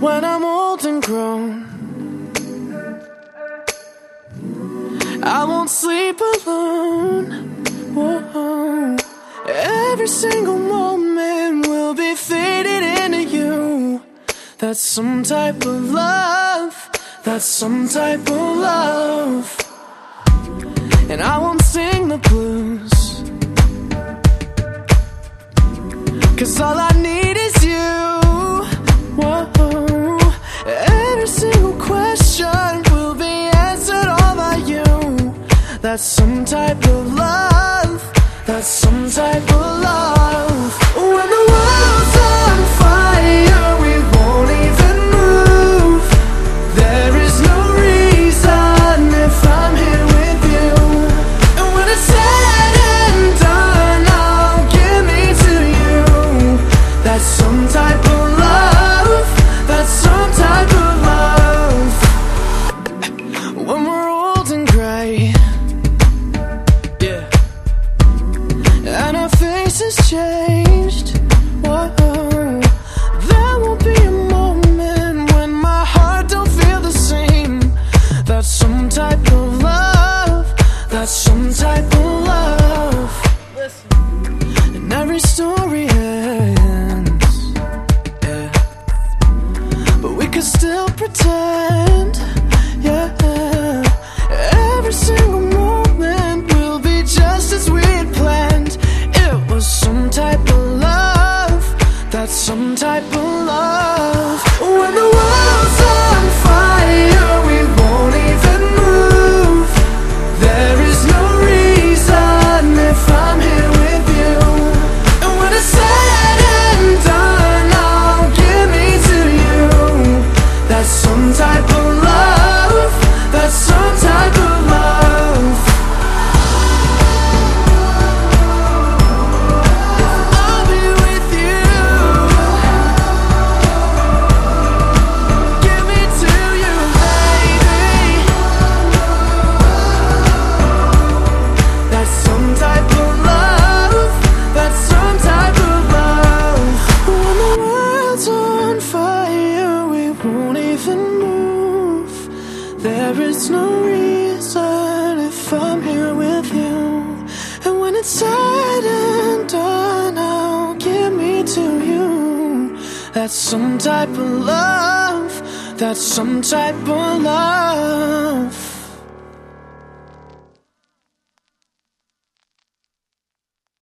when I'm old and grown. I won't sleep alone. Whoa. Every single moment will be faded into you. That's some type of love. That's some type of love. And I won't sing the blues. Cause all I That's some type of love. That's some type of love. Changed. Whoa, there won't be a moment when my heart don't feel the same. That's some type of love. That's some type of love. And every story ends. There is no reason if I'm here with you. And when it's said and done, I'll give me to you. That's some type of love. That's some type of love.